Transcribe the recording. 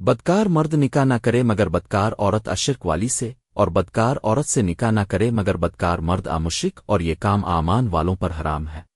بدکار مرد نکاح نہ کرے مگر بدکار عورت اشرک والی سے، اور بدکار عورت سے نکاح نہ کرے مگر بدکار مرد آمشک اور یہ کام آمان والوں پر حرام ہے۔